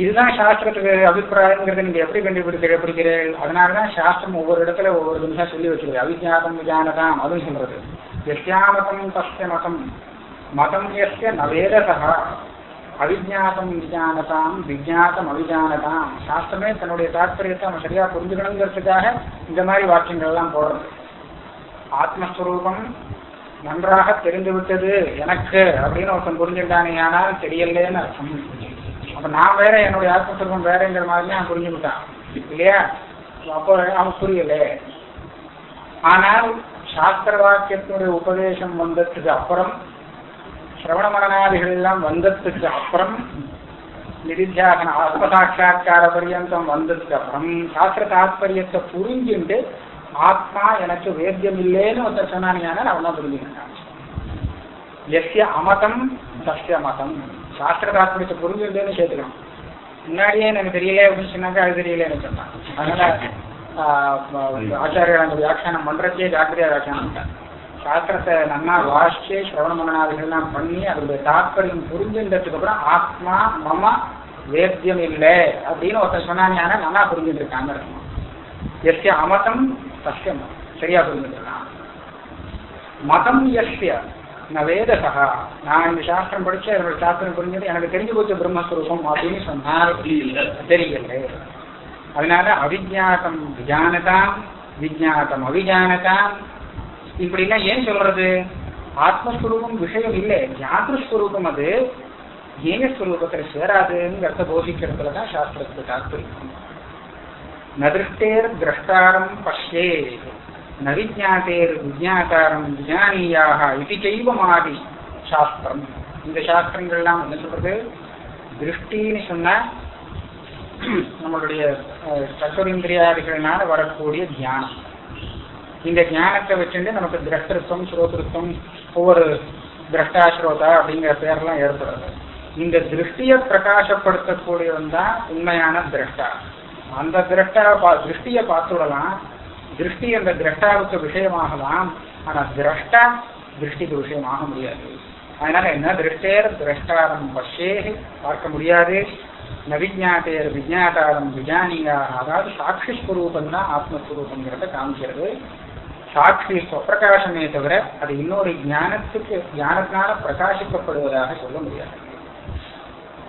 இதுதான் சாஸ்திரத்துக்கு அபிப்பிராயங்கிறத நீங்க எப்படி கண்டுபிடிக்க பிடிக்கிறீர்கள் அதனாலதான் சாஸ்திரம் ஒவ்வொரு இடத்துல ஒவ்வொரு நிமிஷம் சொல்லி வச்சிருக்கு அவிஜாதம் விஜானதாம் அதுவும் சொல்றது. எஸ்யாமதம் தஸ்ய மதம். மதம் எஸ்ய நவேதசா அவிஜாதம் விஜானதாம் விஜாத்தம் அவிஜானதாம். சாஸ்திரமே தன்னுடைய தாற்பயத்தை அவன் சரியா புரிஞ்சுக்கணுங்கிறதுக்காக இந்த மாதிரி வாக்கியங்கள் எல்லாம் போடுறது. ஆத்மஸ்வரூபம் நன்றாக தெரிந்து விட்டது எனக்கு அப்படின்னு ஒருத்தன் புரிஞ்சுட்டானே ஆனால் தெரியலேன்னு அர்த்தம். அப்ப நான் வேற என்னுடைய ஆத்மஸ்வரூபம் வேறங்கிற மாதிரி அவன் புரிஞ்சுக்கிட்டான். இல்லையா? அப்போ அவன் புரியல. ஆனால் சாஸ்திர வாக்கியத்தினுடைய உபதேசம் வந்ததுக்கு அப்புறம் சிரவண மரணாதிகள் எல்லாம் வந்ததுக்கு அப்புறம் நிதித்தியாகன ஆத்மசாட்சா்கார பரியந்தம் வந்ததுக்கு அப்புறம் சாஸ்திர தாத்பரியத்தை புரிஞ்சுட்டு ஆத்மா எனக்கு வேத்தியம் இல்லைன்னு ஒருத்தர் சொன்னானே அவன் தான் புரிஞ்சுக்கிட்டான். எஸ்ய அமதம் சஸ்ய மதம். சாஸ்திர தாத்மியத்தை புரிஞ்சிருந்தேன்னு சேர்த்துக்கணும் முன்னாடியே எனக்கு தெரியல அப்படின்னு சொன்னாக்கா அது தெரியலன்னு சொன்னான் அதனால ஆச்சாரியர்கள் அந்த வியாக்கியானம் பண்றதே ஜாக்கிரதையா வியாக்கியானம் பண்ணிட்டார் சாஸ்திரத்தை நன்னா வாசிச்சு சிரவண மனநாதிகள்லாம் பண்ணி அதனுடைய தாற்பயம் புரிஞ்சுன்றதுக்கு அப்புறம் ஆத்மா மம வேத்தியம் இல்லை அப்படின்னு ஒருத்தர் சொன்னாங்க. நல்லா புரிஞ்சுட்டு இருக்காங்க எஸ்ய அமதம் சத்தியம் சரியா புரிஞ்சுட்டு இருக்கான் மதம் எஸ்ய. நான் வேதசகா நான் இந்த சாஸ்திரம் படிச்சு அதோட சாஸ்திரம் புரிஞ்சது எனக்கு தெரிஞ்சு போச்சு பிரம்மஸ்வரூபம் அப்படின்னு சொன்னால் தெரியல. அதனால அவிஜாத்தம் விஜானதாம் விஜாத்தம் அவிஜானதாம். இப்படிலாம் ஏன் சொல்றது? ஆத்மஸ்வரூபம் விஷயம் இல்லை. ஞாத்திரஸ்வரூபம் அது. ஜீனஸ்வரூபத்தில் சேராதுங்கிறத போதிக்கிறதுல தான் சாஸ்திரத்துக்கு தாற்பயம் நதிருஷ்டேர் திரஷ்டாரம் பஷ்யே நவிஜாத்தேர் விஜாத்தாரம் விஜானியாக இது செய்வமாதி சாஸ்திரம். இந்த சாஸ்திரங்கள்லாம் என்ன சொல்றது? திருஷ்டின்னு சொன்னா நம்மளுடைய சக்கரேந்திரியாதிகள்னால வரக்கூடிய தியானம் இந்த ஞானத்தை வச்சுட்டு நமக்கு திரஷ்டத்துவம் ஸ்ரோதிருத்தம் ஒவ்வொரு திரஷ்டாஸ்ரோதா அப்படிங்கிற பேர்லாம் ஏற்படுறது இந்த திருஷ்டியை பிரகாசப்படுத்தக்கூடியவன் தான் உண்மையான திரஷ்டா. அந்த திரஷ்டா பா திருஷ்டியை பார்த்துடலாம். திருஷ்டி அந்த திரஷ்டாவுக்கு விஷயமாகலாம் ஆனா திரஷ்டா திருஷ்டிக்கு விஷயமாக முடியாது. அதனால என்ன? திருஷ்டேர் திரஷ்டாரம் பஷே பார்க்க முடியாது. நவிஜாத்தேர் விஜாதாரம் விஜானியாக அதாவது சாட்சி ஸ்வரூபம் தான் ஆத்மஸ்வரூபங்கிறத காமிக்கிறது. சாட்சி ஸ்வப்பிரகாசமே தவிர அது இன்னொரு ஞானத்துக்கு ஞானத்தினால பிரகாசிக்கப்படுவதாக சொல்ல முடியாது.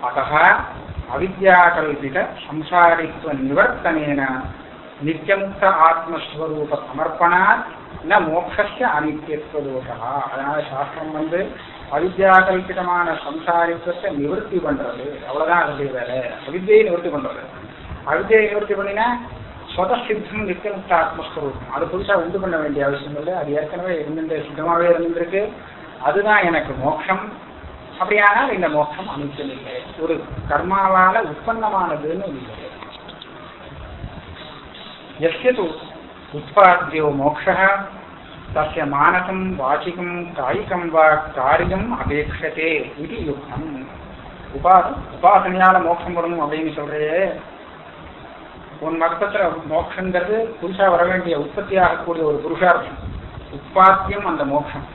அத்தகா அவித்யாகல்பித சம்சாரித்துவ நிவர்த்தனேன நித்தியமுக்த ஆத்மஸ்வரூப சமர்ப்பணாத் ந மோட்சஸ்ய அனித்தியத்துவ அதனால சாஸ்திரம் வந்து அவித்யாகல்பிதமான சம்சாரித்துவத்தை நிவர்த்தி பண்றது. அவ்வளவுதான் அதனுடைய வேலை. அவித்தியை நிவர்த்தி பண்றது. அவித்தியை நிவர்த்தி பண்ணினா சொதசித்தம் நித்தியமுக்த ஆத்மஸ்வரூபம். அது புதுசாக உண்டு பண்ண வேண்டிய அவசியம் இல்லை. அது ஏற்கனவே இருந்துட்டு சித்தமாகவே இருந்திருக்கு அதுதான் எனக்கு மோட்சம் அப்படியானால் இந்த மோட்சம் அனித்தியம் இல்லை ஒரு கர்மாவால உற்பத்தமானதுன்னு இல்லை. यस्य तु उत्पाद्यो मोक्षः तस्य मानसं वाचिकं कायिकं वा कार्यम् அபேட்சதே இது யுக்தம் உபா உபாசனையால மோட்சம் வரணும் அப்படின்னு சொல்றையே உன் மகத்துல மோட்சங்கிறது புதுசா வர வேண்டிய உற்பத்தி ஆகக்கூடிய ஒரு புருஷார்த்தம் உற்பத்தியம் அந்த மோட்சம்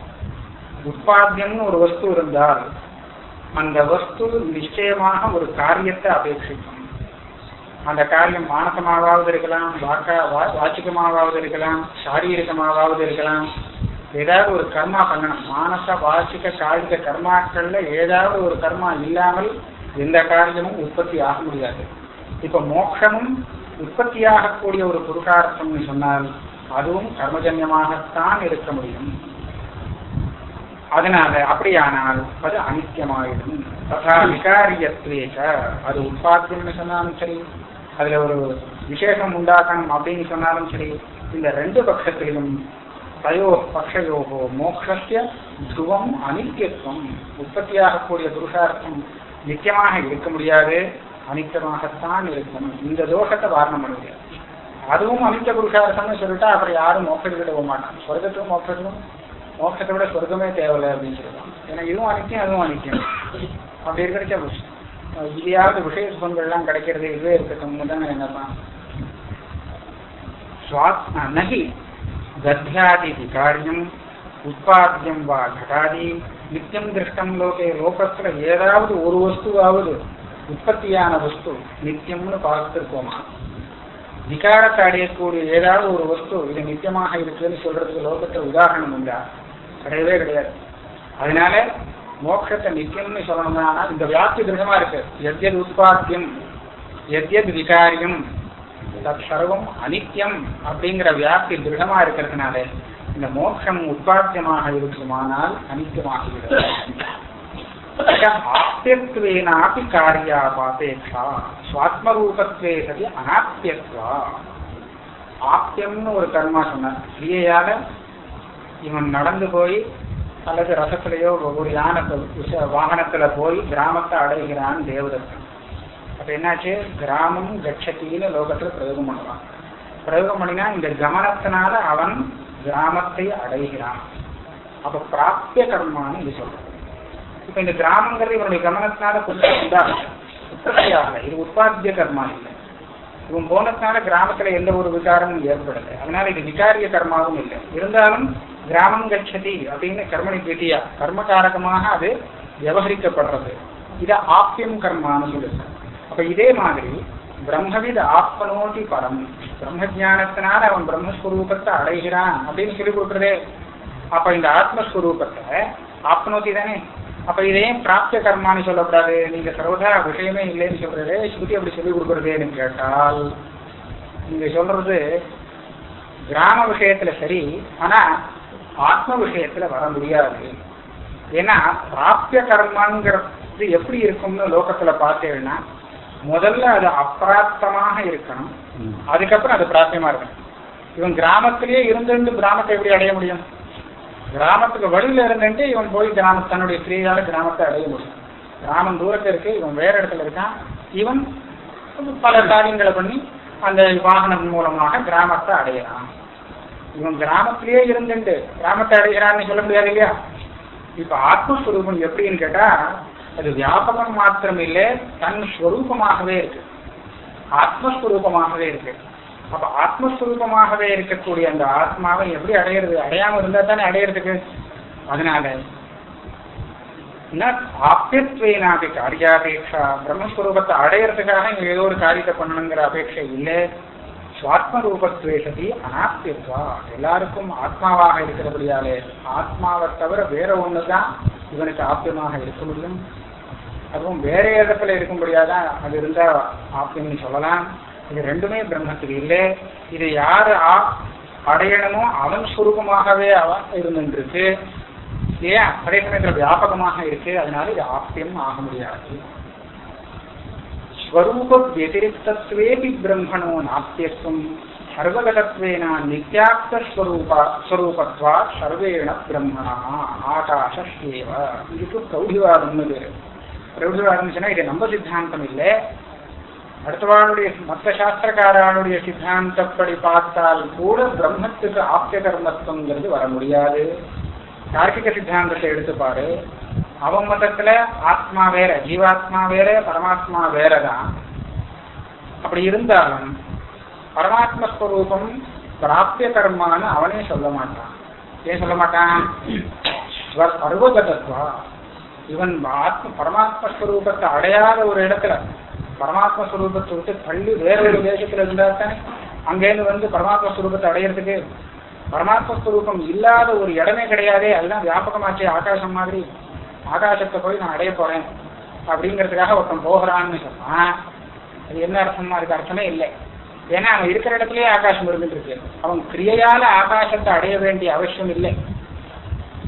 உற்பத்தியம்னு ஒரு வஸ்து இருந்தால் அந்த வஸ்து நிச்சயமாக ஒரு காரியத்தை அபேட்சிக்கும் அந்த காரியம் மானசமாவது இருக்கலாம் வாக்கா வாச்சிகமாவது இருக்கலாம் சாரீரிகமாவது இருக்கலாம். ஏதாவது ஒரு கர்மா பண்ணணும். மானச வாச்சிக காலிக கர்மாக்கள்ல ஏதாவது ஒரு கர்மா இல்லாமல் எந்த காரியமும் உற்பத்தி ஆக முடியாது. இப்ப மோட்சமும் உற்பத்தியாகக்கூடிய ஒரு புருஷார்த்தம்னு சொன்னால் அதுவும் கர்மஜன்யமாகத்தான் இருக்க முடியும். அதனால அப்படியானால் அது அனித்தியமாயிடும் ததா விகாரியத்வேக. அது உற்பத்தியம்னு சொன்னாலும் சரி அதுல ஒரு விசேஷம் உண்டாகணும் அப்படின்னு சொன்னாலும் சரி இந்த ரெண்டு பட்சத்திலும் தயோ பக்ஷயோகோ மோக்ஷத்திய துவம் அனித்தியத்துவம் உற்பத்தியாகக்கூடிய புருஷார்த்தம் நித்தியமாக இருக்க முடியாது அனித்தமாகத்தான் இருக்கும் இந்த தோஷத்தை வாரணம் பண்ண அதுவும் அனித்த புருஷார்த்தம்னு சொல்லிட்டா அப்புறம் யாரும் மோட்சத்துக்கிட்ட போக மாட்டான் சொர்க்கத்துக்கும் மோட்சத்துக்கும் மோட்சத்தை விட சொர்க்கமே தேவையில்லை அப்படின்னு சொல்லுவான் ஏன்னா இதுவும் அனித்தியம் அதுவும் அனித்தியம். அப்படி இருக்கிறச்சா புருஷன். இதையாவது விஷய சுகங்கள்லாம் கிடைக்கிறது இதுவே இருக்கட்டும். தான் என்னதான் நகி. தத்தியாதி காரியம் உற்பத்தியம் வா கடாதி நித்தியம் திருஷ்டம் லோகே. லோகத்துல ஏதாவது ஒரு வஸ்துவாவது உற்பத்தியான வஸ்து நித்தியம்னு பார்த்துருக்கோமா? விகாரத்தை அடையக்கூடிய ஏதாவது ஒரு வஸ்து இது நித்தியமாக இருக்குதுன்னு சொல்றதுக்கு லோகத்துல உதாரணம் உண்டா? கிடையவே கிடையாது. அதனால மோட்சத்தை நித்தியம்னு சொல்லணும்னா இந்த வியாப்தி திருடமா இருக்கு. எத்யத் உற்பத்தியம் எத்யத் விகாரியம் தத் சர்வம் அனித்யம் அப்படிங்கிற வியாப்தி திருடமா இருக்கிறதுனால இந்த மோட்சம் உற்பத்தியமாக இருக்குமானால் அனித்தியமாகிவிடும் காரியா காரியாபாபேட்சா சுவாத்மரூபத்வே சதி அனாப்தியத்வா. ஆப்தியம்னு ஒரு கர்மா சொன்னார். கிரியையாக இவன் நடந்து போய் அல்லது ரசத்திலேயோ ஒரு யானை வாகனத்துல போய் கிராமத்தை அடைகிறான் தேவதத்தன். அப்ப என்னாச்சு? கிராமம் கட்சத்தின்னு லோகத்துல பிரயோகம் பண்ணுவான். பிரயோகம் பண்ணினா இந்த கமனத்தினால அவன் கிராமத்தை அடைகிறான். அப்ப பிராப்திய கர்மான்னு இது சொல்றான் இப்ப இந்த கிராமங்கிறது இவனுடைய கவனத்தினால கொஞ்சம் உண்டாகும் உற்பத்தியாகல. இது உற்பத்திய கர்மா இல்லை. இவன் போனதுனால கிராமத்துல எந்த ஒரு விகாரமும் ஏற்படலை. அதனால இது விகாரிய கர்மாவும் இல்லை. இருந்தாலும் கிராமம் கட்சதி அப்படின்னு கர்மணி திட்டியா கர்மகாரகமாக அது விவகரிக்கப்படுறது. இதை ஆப்பியம் கர்மான்னு சொல்லுது. அப்ப இதே மாதிரி பிரம்மவித் ஆத்மனோதி பரம். பிரம்ம ஜானத்தினால அவன் பிரம்மஸ்வரூபத்தை அடைகிறான் அப்படின்னு சொல்லி கொடுக்குறதே. அப்ப இந்த ஆத்மஸ்வரூபத்தை ஆத்மனோதி தானே. அப்ப இதையும் பிராப்திய கர்மான்னு சொல்லக்கூடாது. நீங்க சர்வதா விஷயமே இல்லைன்னு சொல்றது ஸ்ருதி அப்படி சொல்லி கொடுக்குறதேன்னு கேட்டால் நீங்க சொல்றது கிராம விஷயத்துல சரி ஆனா ஆத்ம விஷயத்துல வர முடியாது. ஏன்னா பிராப்திய கர்மாங்கிறது எப்படி இருக்கும்னு லோகத்துல பார்த்தேன்னா முதல்ல அது அப்பிராப்தமாக இருக்கணும். அதுக்கப்புறம் அது பிராப்தியமா இருக்கணும். இவன் கிராமத்திலேயே இருந்துட்டு கிராமத்தை எப்படி அடைய முடியும்? கிராமத்துக்கு வழியில இருந்துட்டு இவன் போய் கிராம தன்னுடைய கிரியால கிராமத்தை அடைய முடியும். கிராமம் தூரத்தில் இருக்கு இவன் வேற இடத்துல இருக்கான். இவன் பல காரியங்களை பண்ணி அந்த வாகனம் மூலமாக கிராமத்தை அடையிறான் இவன் கிராமத்திலேயே இருந்துட்டு கிராமத்தை அடைகிறான்னு சொல்ல முடியாது இல்லையா? இப்ப ஆத்மஸ்வரூபம் எப்படின்னு கேட்டா அது வியாபகம் மாத்திரம் இல்லை தன் ஸ்வரூபமாகவே இருக்கு. ஆத்மஸ்வரூபமாகவே இருக்கு. அப்ப ஆத்மஸ்வரூபமாகவே இருக்கக்கூடிய அந்த ஆத்மாவை எப்படி அடையிறது? அடையாம இருந்தா தானே அடையிறதுக்கு? அதனால ஆப்பியத்வேனாபி காரியாபேட்சா பிரம்மஸ்வரூபத்தை அடையிறதுக்காக இங்க ஏதோ ஒரு காரியத்தை பண்ணணுங்கிற அபேட்சை இல்லை. சுவாத்ம ரூபத்வே எல்லாருக்கும் ஆத்மாவாக இருக்கிறபடியாலே. ஆத்மாவை தவிர வேற ஒண்ணுதான் இவனுக்கு ஆப்பியமாக இருக்க முடியும். அதுவும் வேற இடத்துல இருக்கும்படியாதான் அது இருந்தா ஆப்பியம்னு சொல்லலாம். இது ரெண்டுமே பிரம்மத்துக்கு இல்லை. இது யாரு அடையணுமோ அவன் சுரூபமாகவே அவன் இருந்துருக்கு ஏன் அதே சமயத்துல வியாபகமாக இருக்கு. அதனால இது ஆப்பியம் ஆக முடியாது. ஸ்வரூப வத்திரிகத்வேபி பிரம்மணோ நாத்தியத்துவம் சர்வகதத்வேன நித்யாப்த ஸ்வரூப ஸ்வரூபத்வா சர்வேண பிரம்மணா ஆகாஷேவ இதுக்கு பிரௌடிவாதம்னு பேரு பிரௌடிவாதம் சொன்னா இது நம்ம சித்தாந்தம் இல்லை அடுத்தவாளுடைய மற்ற சாஸ்திரக்காரனுடைய சித்தாந்தப்படி பார்த்தால் கூட பிரம்மத்துக்கு ஆப்திய கர்மத்துவங்கிறது வர முடியாது தார்க்கிக சித்தாந்தத்தை எடுத்துப்பாரு அவன் மதத்துல ஆத்மா வேற ஜீவாத்மா வேற பரமாத்மா வேறதான். அப்படி இருந்தாலும் பரமாத்ம ஸ்வரூபம் பிராப்திய கர்மான்னு அவனே சொல்ல மாட்டான். ஏன் சொல்ல மாட்டான்? சர்வகதத்வா இவன் ஆத்ம பரமாத்ம ஸ்வரூபத்தை அடையாத ஒரு இடத்துல பரமாத்ம ஸ்வரூபத்தை விட்டு தள்ளி வேற ஒரு தேசத்துல இருந்தா தானே அங்கேருந்து வந்து பரமாத்ம ஸ்வரூபத்தை அடையிறதுக்கு பரமாத்ம ஸ்வரூபம் இல்லாத ஒரு இடமே கிடையாதே அதுதான் வியாபகமாச்சே ஆகாசம் மாதிரி. ஆகாசத்தை போய் நான் அடைய போறேன். அப்படிங்கிறதுக்காக ஒருத்தன் போகிறான்னு சொன்னா அது என்ன அர்த்தமா இருக்கு அர்த்தமே இல்லை. ஏன்னா அவன் இருக்கிற இடத்துலயே ஆகாசம் இருந்துட்டு இருக்கு அவன் கிரியையால ஆகாசத்தை அடைய வேண்டிய அவசியம் இல்லை.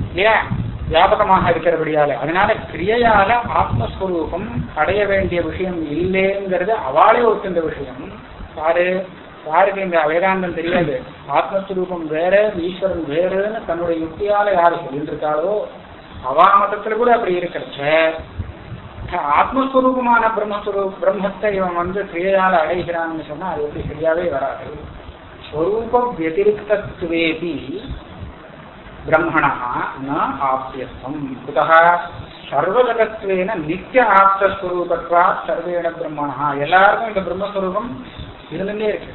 இல்லையா? வியாபகமாக இருக்கிறபடியால. அதனால கிரியையால ஆத்மஸ்வரூபம் அடைய வேண்டிய விஷயம் இல்லைங்கிறது அவளே ஒத்துந்த விஷயம். பாரு யாருக்கு இந்த வேதாந்தம் தெரியாது? ஆத்மஸ்வரூபம் வேற ஈஸ்வரன் வேறுன்னு தன்னுடைய யுக்தியால யாரு சொல்லிட்டு இருக்காளோ அவா மதத்துல கூட அப்படி இருக்கிறச்ச ஆத்மஸ்வரூபமான பிரம்மஸ்வரூப் பிரம்மத்தை இவன் வந்து கிரியையால் அடைகிறான்னு சொன்னா அது எப்படி சரியாவே வராது. ஸ்வரூப வத்திரிகத்துவேபி பிரம்மணா ந ஆப்தியத்துவம் குதः சர்வகதத்வேன நித்திய ஆப்தஸ்வரூபத்வா சர்வேண பிரம்மணா. எல்லாருக்கும் இந்த பிரம்மஸ்வரூபம் இருந்துட்டே இருக்கு.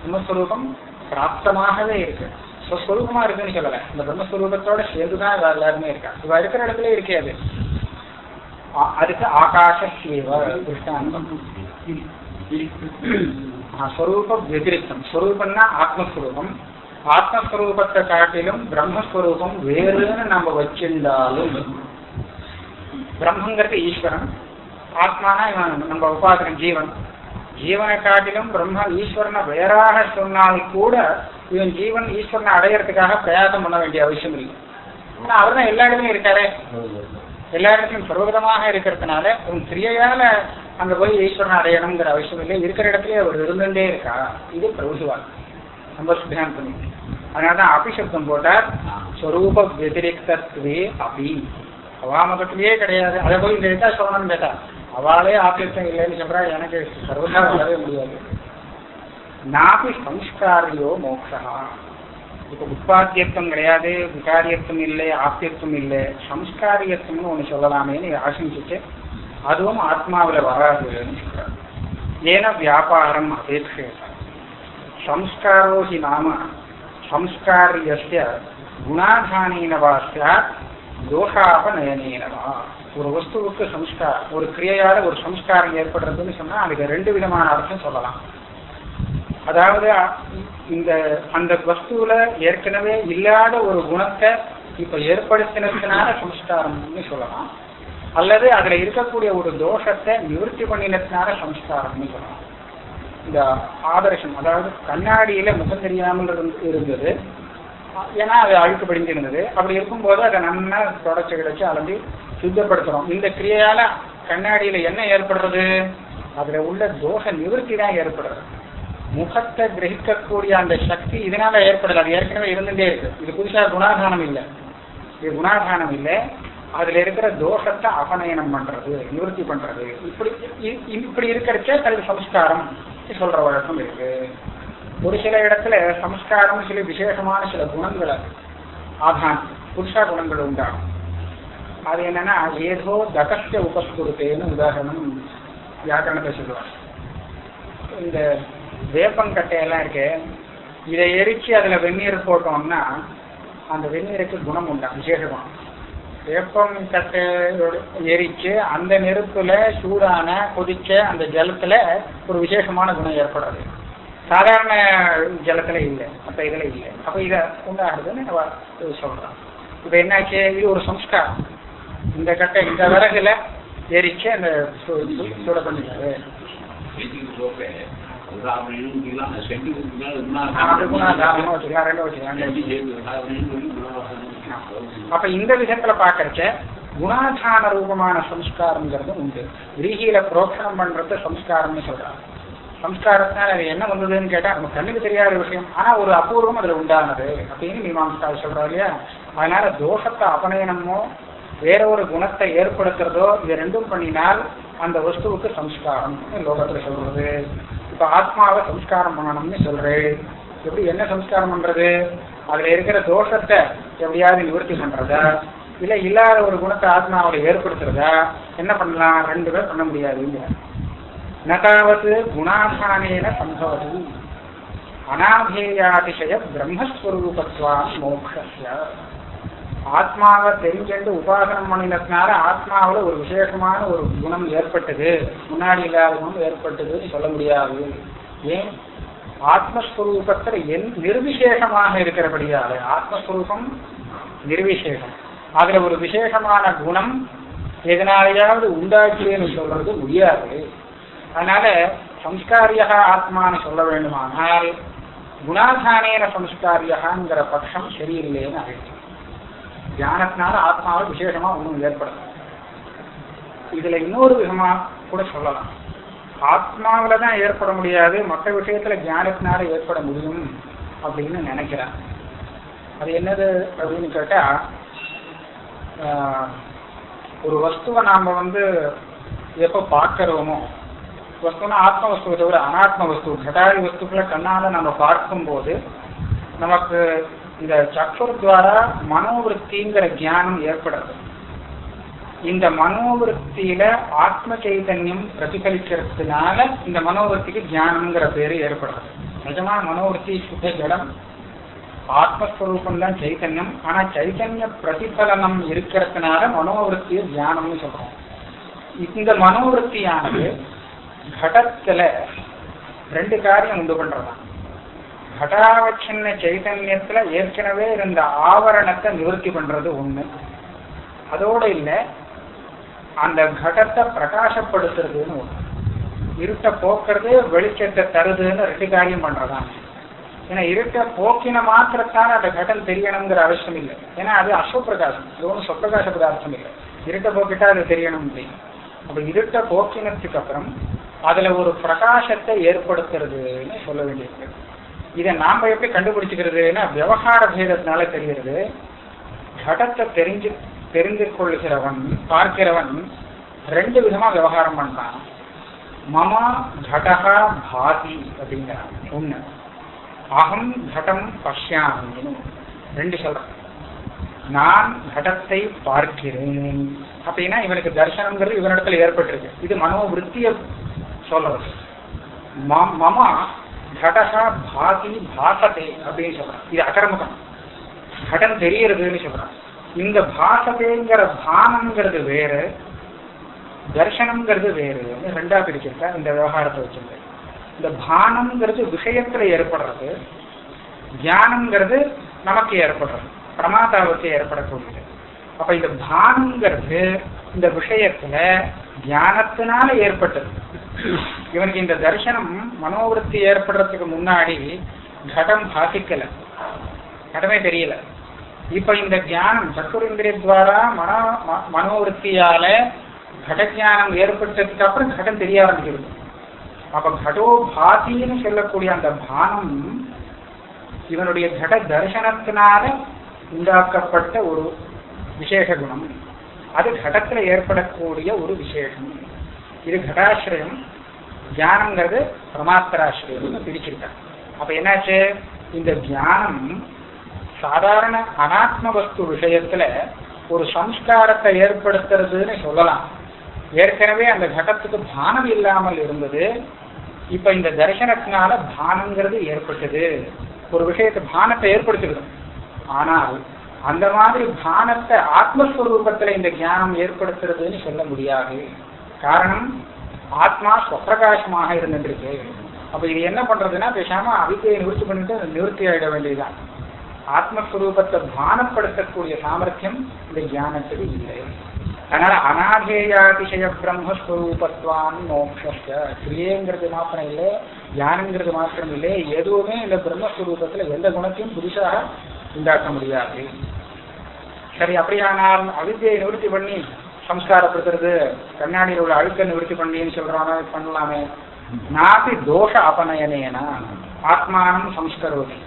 பிரம்மஸ்வரூபம் பிராப்தமாகவே இருக்கு. ஸ்வஸ்வரூபமா இருக்குன்னு சொல்லல. இந்த பிரம்மஸ்வரூபத்தோட சேர்ந்துதான் எல்லாருமே இருக்கா. இவ இருக்கிற இடத்துல இருக்கே அது ஆ- அதுக்கு ஆகாஷேவ திருஷ்டாந்தம். ஆ, ஸ்வரூப ஸ்வரூபம்னா ஆத்மஸ்வரூபம். ஆத்மஸ்வரூபத்தை காட்டிலும் பிரம்மஸ்வரூபம் வேறுன்னு நம்ம வச்சிருந்தாலும் பிரம்மங்கிறது ஈஸ்வரன். ஆத்மானா இவன் நம்ம உபாசனம் ஜீவன். ஜீவனை காட்டிலும் பிரம்ம ஈஸ்வரனை வேறாக சொன்னால் கூட இவன் ஜீவன் ஈஸ்வரனை அடையறதுக்காக பிரயாசம் பண்ண வேண்டிய அவசியம் இல்லை. ஆனா அவர் தான் எல்லா இடத்துலயும் இருக்காரே. எல்லா இடத்துலயும் சர்வவிதமாக இருக்கிறதுனால உன் கிரியையால அங்க போய் ஈஸ்வரனை அடையணுங்கிற அவசியம் இல்லை. இருக்கிற இடத்துலயே அவர் இருந்துட்டே இருக்கா? இது பிரபுசுவால் ரொம்ப சித்தாந்தம் பண்ணி அதனாலதான் அபிசப்தம் போட்டார். ஸ்வரூப வதிரிக்தத்வே அபி. அவாமகத்திலேயே கிடையாது. அதை போய் இந்த இடத்தா சொல்லணும்னு கேட்டா அவளே ஆபியத்தம் இல்லைன்னு சொல்றா. எனக்கு சர்வதா வரவே முடியாது. நாபி சம்ஸ்காரியோ மோக்ஷா இப்போ உட்பாத்தியத்துவம் கிடையாது விகாரியத்துவம் இல்லை ஆத்தியத்துவம் இல்லை. சம்ஸ்காரியத்துவம்னு ஒன்று சொல்லலாமேன்னு ஆசம்பிச்சுட்டு அதுவும் ஆத்மாவில் வராதுன்னு சொல்றாரு ஏன வியாபாரம் அபேட்சேத சம்ஸ்காரோ ஹி நாம சம்ஸ்காரியஸ்ய குணாதானீனவா சாத் தோஷாபநயனீனவா ஒரு வஸ்துவுக்கு சம்ஸ்கார் ஒரு கிரியையால ஒரு சம்ஸ்காரம் ஏற்படுறதுன்னு சொன்னா அதுக்கு ரெண்டு விதமான அர்த்தம் சொல்லலாம். அதாவது இந்த அந்த வஸ்துவுல ஏற்கனவே இல்லாத ஒரு குணத்தை இப்ப ஏற்படுத்தினதுனால சம்ஸ்காரம்னு சொல்லலாம். அல்லது அதுல இருக்கக்கூடிய ஒரு தோஷத்தை நிவர்த்தி பண்ணினதுனால சம்ஸ்காரம்னு சொல்லலாம். இந்த ஆதர்ஷம் அதாவது கண்ணாடியில முகம் தெரியாமல் இருந்தது. ஏன்னா அது அழுக்கு படிஞ்சிருந்தது அப்படி இருக்கும்போது அதை நல்லா தொடச்சி கிடச்சி அலம்பி சுத்தப்படுத்துறோம். இந்த கிரியையால கண்ணாடியில என்ன ஏற்படுறது? அதுல உள்ள தோஷ நிவர்த்தி தான் ஏற்படுறது. முகத்தை கிரகிக்கக்கூடிய அந்த சக்தி இதனால ஏற்படல அது ஏற்கனவே இருந்துட்டே இருக்கு. இது புதுசா குணாதானம் இல்லை. இது குணாதானம் இல்லை. அதுல இருக்கிற தோஷத்தை அபநயனம் பண்றது நிவர்த்தி பண்றது. இப்படி இ- இப்படி இருக்கிறச்சே தனது சம்ஸ்காரம் சொல்ற வழக்கம் இருக்கு. ஒரு சில இடத்துல சம்ஸ்காரம் சில விசேஷமான சில குணங்களை ஆதான் புருஷா குணங்கள் உண்டாகும். அது என்னன்னா ஏதோ தகஸ்ய உபஸ்குருத்தேன்னு உதாரணம் வியாக்கரணத்தை சொல்லுவாங்க. இந்த வேப்பங்கட்டையெல்லாம் இருக்கு. இதை எரிச்சு அதுல வெந்நீர் போட்டோம்னா அந்த வெந்நீருக்கு குணம் உண்டா விசேஷ குணம் வேப்பம் கட்டையோட எரிச்சு அந்த நெருப்புல சூடான கொதிச்ச அந்த ஜலத்துல ஒரு விசேஷமான குணம் ஏற்படாது சாதாரண ஜலத்துல இல்லை மற்ற இதுல இல்லை. அப்ப இத உண்டாகிறதுன்னு நம்ம இது சொல்றோம். இப்ப என்னாச்சு? இது ஒரு சம்ஸ்காரம். இந்த கட்டை இந்த விறகுல எரிச்சு அந்த சூ- சூட பண்ணிட்டாரு அப்ப இந்த விதத்துல பாக்கறச்ச குணாதான ரூபமான சம்ஸ்காரம்ங்கிறது உண்டு. விரீகியில புரோக்ஷணம் பண்றது சம்ஸ்காரம்னு சொல்றாங்க. சம்ஸ்காரத்தினால அது என்ன வந்ததுன்னு கேட்டா நம்ம கண்ணுக்கு தெரியாத விஷயம். ஆனா ஒரு அபூர்வம் அதுல உண்டானது அப்படின்னு மீமாம்சா சொல்றோம் இல்லையா? அதனால தோஷத்தை அபநயனமோ வேற ஒரு குணத்தை ஏற்படுத்துறதோ இது ரெண்டும் பண்ணினால் அந்த வஸ்துவுக்கு சம்ஸ்காரம். லோகத்துல சொல்றது. இப்ப ஆத்மாவை சம்ஸ்காரம் பண்ணணும்னு சொல்றேன். எப்படி என்ன சம்ஸ்காரம் பண்றது? அதுல இருக்கிற தோஷத்தை எப்படியாவது நிவர்த்தி பண்றதா? இல்ல இல்லாத ஒரு குணத்தை ஆத்மாவோட ஏற்படுத்துறதா? என்ன பண்ணலாம்? ரெண்டு பேர் பண்ண முடியாதுங்க. நதாவது குணாதானேன சம்பவது. அனாபேயாதிசய பிரம்மஸ்வரூபத்வா மோக்ஷ ஆத்மாவை தெரிஞ்செண்டு உபாசனம் பண்ணினதுனால ஆத்மாவில் ஒரு விசேஷமான ஒரு குணம் ஏற்பட்டது. முன்னாடி இல்லாத குணம் ஏற்பட்டதுன்னு சொல்ல முடியாது. ஏன்? ஆத்மஸ்வரூபத்தில் என் நிர்விசேஷமாக இருக்கிறபடியால ஆத்மஸ்வரூபம் நிர்விசேஷம். அதுல ஒரு விசேஷமான குணம் எதனாலையாவது உண்டாக்கியேன்னு சொல்றது முடியாது. அதனால சம்ஸ்காரியா ஆத்மான்னு சொல்ல வேண்டுமானால் குணாதானேன சம்ஸ்காரியகாங்கிற பட்சம் சரியில்லைன்னு ஆயிடுச்சு தியானத்தினால ஆத்மாவில் விசேஷமா ஒன்றும் ஏற்படும் இதுல இன்னொரு விதமா கூட சொல்லலாம். ஆத்மாவில தான் ஏற்பட முடியாது மற்ற விஷயத்துல ஞானத்தினால ஏற்பட முடியும் அப்படின்னு நினைக்கிறேன் அது என்னது அப்படின்னு கேட்டா ஆஹ், ஒரு வஸ்துவை நாம வந்து எப்ப பார்க்கிறோமோ வஸ்துனா ஆத்ம வஸ்துவை தவிர அனாத்ம வஸ்து கட்டாரி வஸ்துக்களை கண்ணால நம்ம பார்க்கும்போது நமக்கு இந்த சக்ஷுர் துவாரா மனோவிருத்திங்கிற ஞானம் ஏற்படுறது. இந்த மனோவிருத்தியில ஆத்ம சைதன்யம் பிரதிபலிக்கிறதுனால இந்த மனோவிருத்திக்கு தியானம்ங்கிற பேரு ஏற்படுறது. நிஜமான மனோவிருத்தி சுத்த ஜடம் ஆத்மஸ்வரூபம் தான் சைத்தன்யம் ஆனா சைத்தன்ய பிரதிபலனம் இருக்கிறதுனால மனோவிருத்தியை தியானம்னு சொல்றோம். இந்த மனோவருத்தியானது கடத்துல ரெண்டு காரியம் உண்டு பண்றதான் கடாவச்சின்ன சைதன்யத்துல ஏற்கனவே இருந்த ஆவரணத்தை நிவர்த்தி பண்றது ஒண்ணு. அதோட இல்ல அந்த கடத்தை பிரகாசப்படுத்துறதுன்னு ஒண்ணு. இருட்டை போக்குறது வெளிச்சத்தை தருதுன்னு ரெண்டு காரியம் பண்றதான். ஏன்னா இருட்டை போக்கின மாத்திரத்தான அந்த கடன் தெரியணுங்கிற அவசியம் இல்லை. ஏன்னா அது அஸ்வப்பிரகாசம் இது ஒன்றும் சொப்பிரகாச பதார்த்தம் இல்லை. இருட்டை போக்கிட்டா அது தெரியணும் அப்படின்னு அப்ப இருட்டை போக்கினதுக்கு அப்புறம் அதுல ஒரு பிரகாசத்தை ஏற்படுத்துறதுன்னு சொல்ல வேண்டியிருக்கு. இதை நாம எப்படி கண்டுபிடிச்சுக்கிறதுன்னா விவகார பேதத்தினால தெரிகிறது. கடத்தை தெரிஞ்சு தெரிந்து கொள்கிறவன் பார்க்கிறவன் ரெண்டு விதமா விவகாரம் பண்றான். மமா கடகா பாதி அப்படிங்கிறான். ஒண்ணு அகம் கடம் பஷ்யாமின்னு ரெண்டு சொல்றான். நான் கடத்தை பார்க்கிறேன். அப்படின்னா இவனுக்கு தர்சனம்ங்கிறது இவனிடத்துல ஏற்பட்டிருக்கு. இது மனோவிருத்திய சொல்றது. மமா கடகா பாதி பாசத்தை அப்படின்னு சொல்றான் இது அகர்மகம் கடன் தெரியறதுன்னு சொல்றான் இந்த பாசத்தைங்கிற பானம்ங்கிறது வேறு தர்சனம்ங்கிறது வேறு ரெண்டா பிரிச்சிருக்கா இந்த விவகாரத்தை வச்சிருக்க இந்த பானம்ங்கிறது விஷயத்துல ஏற்படுறது தியானம்ங்கிறது நமக்கு ஏற்படுறது பிரமாதாவுக்கு ஏற்படக்கூடியது அப்ப இந்த பானம்ங்கிறது இந்த விஷயத்துல தியானத்தினால ஏற்பட்டது இவனுக்கு இந்த தரிசனம் மனோவிருத்தி ஏற்படுறதுக்கு முன்னாடி கடம் பாசிக்கல. கடமே தெரியல. இப்ப இந்த தியானம் சத்துரிந்திரிய துவாரா மனோ ம- கடஜானம் ஏற்பட்டதுக்கு அப்புறம் கடம் தெரிய ஆரம்பிச்சிருக்கும் அப்ப கடோ பாதின்னு சொல்லக்கூடிய அந்த பானம் இவனுடைய கட தரிசனத்தினால உண்டாக்கப்பட்ட ஒரு விசேஷ குணம். அது கடத்துல ஏற்படக்கூடிய ஒரு விசேஷம். இது கடாசிரயம் தியானங்கிறது பிரமாத்திராசிரயம்னு பிரிச்சிருக்காங்க. அப்ப என்னாச்சு? இந்த தியானம் சாதாரண அனாத்ம வஸ்து விஷயத்துல ஒரு சம்ஸ்காரத்தை ஏற்படுத்துறதுன்னு சொல்லலாம். ஏற்கனவே அந்த கட்டத்துக்கு பானம் இல்லாமல் இருந்தது. இப்ப இந்த தரிசனத்தினால பானங்கிறது ஏற்பட்டது. ஒரு விஷயத்தை பானத்தை ஏற்படுத்துகிறது ஆனால் அந்த மாதிரி பானத்தை ஆத்மஸ்வரூபத்துல இந்த ஞானம் ஏற்படுத்துறதுன்னு சொல்ல முடியாது. காரணம் ஆத்மா ஸ்வப்பிரகாசமாக இருந்துருக்கு. அப்ப இது என்ன பண்றதுன்னா பேசாம அவித்தையை நிவர்த்தி பண்ணிட்டு நிவர்த்தி ஆயிட வேண்டியதுதான். ஆத்மஸ்வரூபத்தை பானப்படுத்தக்கூடிய சாமர்த்தியம் இந்த ஞானத்துக்கு இல்லை. அதனால அநாதேயாதிசய பிரம்மஸ்வரூபத்வான் மோட்ச கிரியேங்கிறது மாத்திரம் இல்லை ஞானங்கிறது மாத்திரம் இல்லை எதுவுமே இந்த பிரம்மஸ்வரூபத்துல எந்த குணத்தையும் புதுசாக உண்டாக்க முடியாது. சரி அப்படியானால் அவித்தியை நிவர்த்தி பண்ணி சம்ஸ்காரப்படுத்துறது. கண்ணாடியில் உள்ள அழுக்க நிவர்த்தி பண்ணின்னு சொல்றாங்க பண்ணலாமே. நாபி தோஷ அபநயனேனா? ஆத்மானம் சம்ஸ்கரோதி.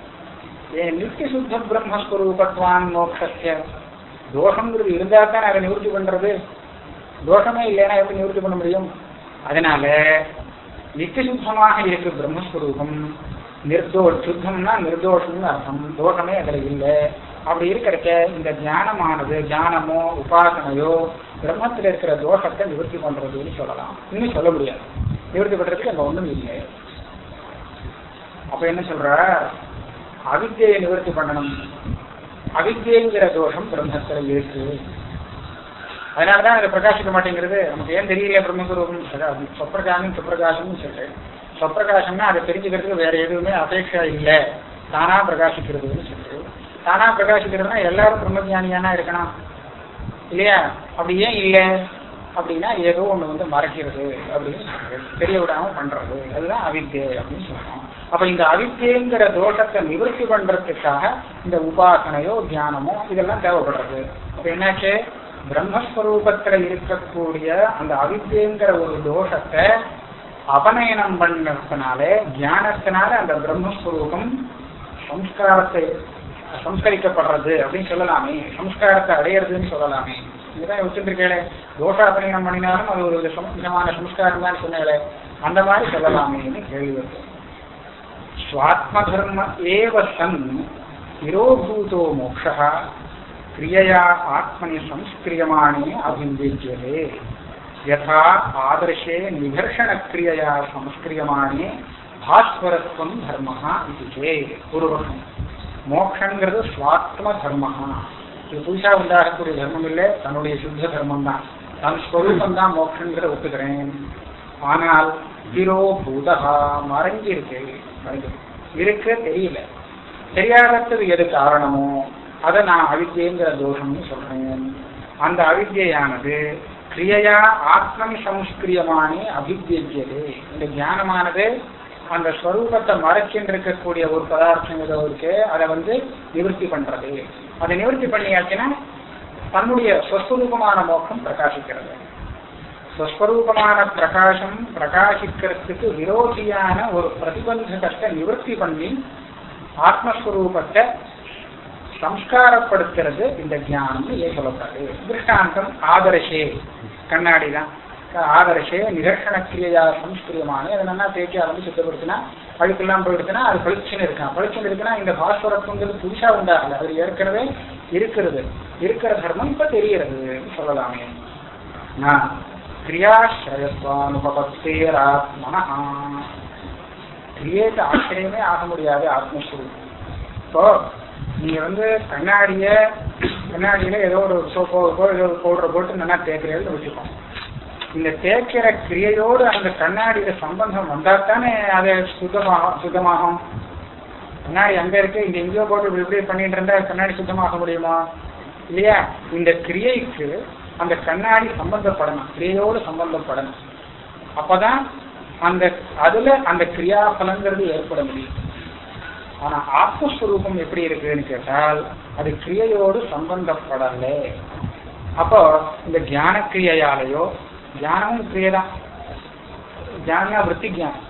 ஏன் நித்திய சுத்த பிரம்மஸ்வரூபத்வான் மோட்சஸ்ய தோஷங்கிறது இருந்தா தான் அதை நிவர்த்தி பண்றது. தோஷமே இல்லைன்னா எப்படி நிவர்த்தி பண்ண முடியும்? அதனால நித்திய சுத்தமாக இருக்கு பிரம்மஸ்வரூபம். நிர்தோ சுத்தம்னா நிர்தோஷம்னு அர்த்தம். தோஷமே அதில் இல்லை. அப்படி இருக்கிறக்க இந்த ஞானமானது ஞானமோ உபாசனையோ பிரம்மத்தில் இருக்கிற தோஷத்தை நிவர்த்தி பண்றதுன்னு சொல்லலாம். இன்னும் சொல்ல முடியாது. நிவர்த்தி பண்றதுக்கு அங்க ஒண்ணும் இல்லை. அப்ப என்ன சொல்ற? அவித்தியை நிவர்த்தி பண்ணணும். அவித்தியங்கிற தோஷம் பிரம்மத்துல இருக்கு. அதனாலதான் அதை பிரகாசிக்க மாட்டேங்கிறது. நமக்கு ஏன் தெரியல பிரம்மஸ்வரூபம்? அதாவது சொப்பிரகாசம் சுப்பிரகாசம்னு சொல்றேன். சொப்பிரகாசம்னா அதை தெரிஞ்சுக்கிறதுக்கு வேற எதுவுமே அபேட்சா இல்லை. தானா பிரகாசிக்கிறதுன்னு தானா பிரகாசிக்கிறதுனா எல்லாரும் பிரம்மஜானியானா இருக்கணும். இல்லையா? அப்படி ஏன் இல்லை? அப்படின்னா ஏதோ ஒண்ணு வந்து மறைக்கிறது அப்படின்னு தெரிய விடாம பண்றது. அதுதான் அவித்தியை அப்படின்னு சொல்றோம். அப்ப இந்த அவித்தியங்கிற தோஷத்தை நிவர்த்தி பண்றதுக்காக இந்த உபாசனையோ தியானமோ இதெல்லாம் தேவைப்படுறது. அப்ப என்னாச்சு? பிரம்மஸ்வரூபத்துல இருக்கக்கூடிய அந்த அவித்தியங்கிற ஒரு தோஷத்தை அபநயனம் பண்ணதுனாலே தியானத்தினால அந்த பிரம்மஸ்வரூபம் சம்ஸ்காரத்தை சம்ஸ்கரிக்கப்படுறது அப்படின்னு சொல்லலாமே. சம்ஸ்காரத்தை அடையிறதுன்னு சொல்லலாமே. இதுதான் வச்சுருக்கேளே தோஷாபரணம் பண்ணினாலும் அது ஒரு விதமான சம்ஸ்காரம் தான் சொன்னேளே. அந்த மாதிரி சொல்லலாமேன்னு கேள்வி வருது சுவாத்ம தர்ம ஏவ சன் நிரோபூதோ மோக்ஷா கிரியையா ஆத்மனி சம்ஸ்கிரியமானே அபிந்திஜ்யதே யதா ஆதர்ஷே நிகர்ஷண கிரியையா சம்ஸ்கிரியமானே பாஸ்வரத்வம் தர்மஹா இது சே பூர்வகம் மோக்ஷங்கிறது சுவாத்ம தர்மஹா இது புதுசாக உண்டாகக்கூடிய தர்மம் இல்லை தன்னுடைய சுத்த தர்மம் தான் தன் ஸ்வரூபம் தான் மோட்சங்கிறத ஒத்துக்கிறேன் ஆனால் திரோ பூதகா மறைஞ்சிருக்கு. இருக்கு தெரியல. தெரியாதது எது காரணமோ அதை நான் அவித்தியங்கிற தோஷம்னு சொல்றேன். அந்த அவித்யானது கிரியையா ஆத்மனி சம்ஸ்கிரியமானே அபிவியது இந்த ஞானமானது அந்த ஸ்வரூபத்தை மறைச்சுட்டு இருக்கக்கூடிய ஒரு பதார்த்தம் ஏதோ இருக்கு அதை வந்து நிவர்த்தி பண்றது. அதை நிவர்த்தி பண்ணியாச்சுன்னா தன்னுடைய ஸ்வஸ்வரூபமான மோக்கம் பிரகாசிக்கிறது. ஸ்வஸ்வரூபமான பிரகாசம் பிரகாசிக்கிறதுக்கு விரோதியான ஒரு பிரதிபந்தகத்தை நிவர்த்தி பண்ணி ஆத்மஸ்வரூபத்தை சம்ஸ்காரப்படுத்துறது இந்த ஞானம்னு ஏன் சொல்லப்படுது. திருஷ்டாந்தம் ஆதர்ஷே. கண்ணாடி தான் ஆதர்ஷே நிதர்சன கிரியா சம்ஸ்கிரியமான அதை நல்லா தேய்ச்சி ஆரம்பி சுத்தப்படுத்தினா பழுக்கெல்லாம் போயிடுச்சுன்னா அது பளிச்சுன்னு இருக்கான் பளிச்சுன்னு இருக்குன்னா இந்த பாஸ்வரத்துங்கிறது புதுசாக உண்டாகல. அது ஏற்கனவே இருக்கிறது. இருக்கிற தர்மம் இப்ப தெரிகிறது சொல்லலாமே. நான் கிரியாசிரயத்வானுபபத்தேராத்மனா கிரியேக்கு ஆச்சரியமே ஆக முடியாது ஆத்மஸ்வரூ இப்போ நீங்க வந்து கண்ணாடிய கண்ணாடியில ஏதோ ஒரு சோப்போ ஏதோ ஒரு பவுடரை போட்டு நல்லா தேய்க்கிறேன்னு வச்சுக்கோம் இந்த தேய்க்கிற கிரியையோடு அந்த கண்ணாடியில சம்பந்தம் வந்தா தானே அது சுத்தமாகும் சுத்தமாகும். கண்ணாடி அங்க இருக்கு இந்த எங்கேயோ போட்டு இப்படி பண்ணிட்டு இருந்தா கண்ணாடி சுத்தமாக முடியுமா? இல்லையா? இந்த கிரியைக்கு அந்த கண்ணாடி சம்பந்தப்படணும். கிரியையோடு சம்பந்தப்படணும். அப்பதான் அந்த அதுல அந்த கிரியாபலங்கிறது ஏற்பட முடியும். ஆனா ஆத்மஸ்வரூபம் எப்படி இருக்குன்னு கேட்டால் அது கிரியையோடு சம்பந்தப்படலை. அப்போ இந்த தியான கிரியையாலேயோ தியானமும் கிரியைதான் தியானா விற்பி ஜானம்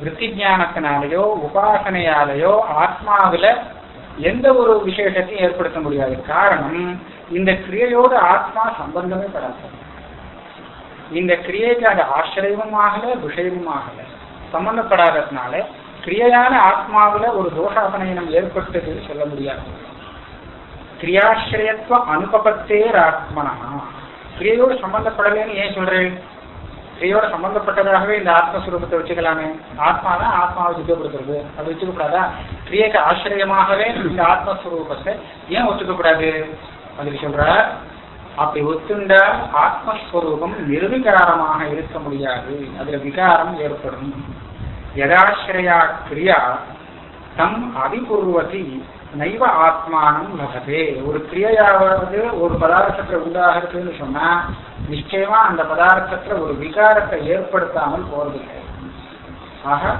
விற்பி ஜானத்தினாலேயோ உபாசனையாலேயோ ஆத்மாவில எந்த ஒரு விசேஷத்தையும் ஏற்படுத்த முடியாது காரணம் இந்த கிரியையோடு ஆத்மா சம்பந்தமே படாது இந்த கிரியைக்கு அது ஆசிரியமும் ஆகல விஷயமும் ஆகல சம்பந்தப்படாததுனால கிரியையான ஆத்மாவில ஒரு தோஷாபனயனம் ஏற்பட்டது சொல்ல முடியாது கிரியாசிரியத்துவ அனுபவத்தேர் ஆத்மனா கிரியையோடு சம்பந்தப்படலைன்னு ஏன் சொல்றேன் கிரியோட சம்பந்தப்பட்டதாகவே இந்த ஆத்மஸ்வரூபத்தை வச்சுக்கலாமே. ஆத்மா தான் ஆத்மாவை சுத்தப்படுத்துறது. அது வச்சுக்கக்கூடாதா? கிரியைக்கு ஆசிரியமாகவே இந்த ஆத்மஸ்வரூபத்தை ஏன் ஒத்துக்கக்கூடாது? அதுக்கு சொல்ற அப்படி ஒத்துண்ட ஆத்மஸ்வரூபம் நிர்விகாரமாக இருக்க முடியாது. அதுல விகாரம் ஏற்படும். யதாசிரயா கிரியா தம் அபிபூர்வதி நைவ ஆத்மானம் லபதே ஒரு கிரியையாவது ஒரு பதார்த்தத்தை உண்டாகிறதுன்னு சொன்னா நிச்சயமா அந்த பதார்த்தத்துல ஒரு விகாரத்தை ஏற்படுத்தாமல் போறதில்லை. ஆக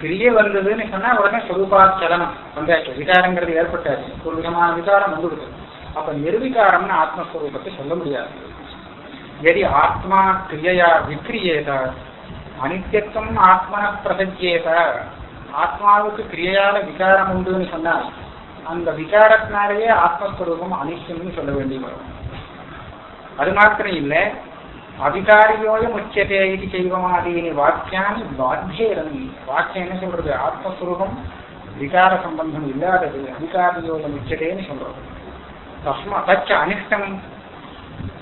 கிரியை வந்ததுன்னு சொன்னா உடனே சலனம் வந்தாச்சு. விகாரங்கிறது ஏற்பட்டாச்சு. ஒரு விதமான விகாரம் வந்துடுது. அப்ப நிர்விகாரம்னு ஆத்மஸ்வரூபத்தை சொல்ல முடியாது. எதி ஆத்மா கிரியையா விக்ரியேதா? அனித்தியத்துவம் ஆத்மன பிரசஜ்யேத? ஆத்மாவுக்கு கிரியையால விகாரம் உண்டுன்னு சொன்னால் அந்த விசாரத்தினாலேயே ஆத்மஸ்வரூபம் அனிஷ்டம்னு சொல்ல வேண்டி வரும் அது மாத்திரம் இல்லை அவிகாரியோயம் உச்சத்தை இது செய்வமாதீனி வாக்கியானி பாத்தியரன் வாக்கியம் என்ன சொல்றது? ஆத்மஸ்வரூபம் விகார சம்பந்தம் இல்லாதது. அவிகாரியோயம் உச்சதேன்னு சொல்றது. தஸ்மா தச்ச அனிஷ்டம்.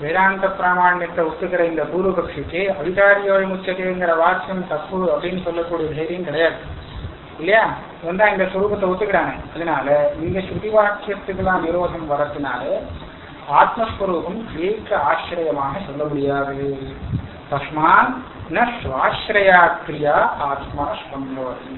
வேதாந்த பிராமணியத்தை ஒத்துக்கிற இந்த பூர்வபக்ஷிக்கு அவிகாரியோயம் உச்சதேங்கிற வாக்கியம் தப்பு அப்படின்னு சொல்லக்கூடிய தைரியம் கிடையாது. இல்லையா? வந்தா இந்த சுரூபத்தை ஒத்துக்கிறாங்க அதனால இந்த ஸ்ருதி வாக்கியத்துக்கெல்லாம் நிரோதம் வரத்தினால ஆத்மஸ்வரூபம் கிரியைக்கு ஆசிரியமாக சொல்ல முடியாது. தஸ்மான் ந சுவாசிரயா கிரியா ஆத்மா சம்பவதி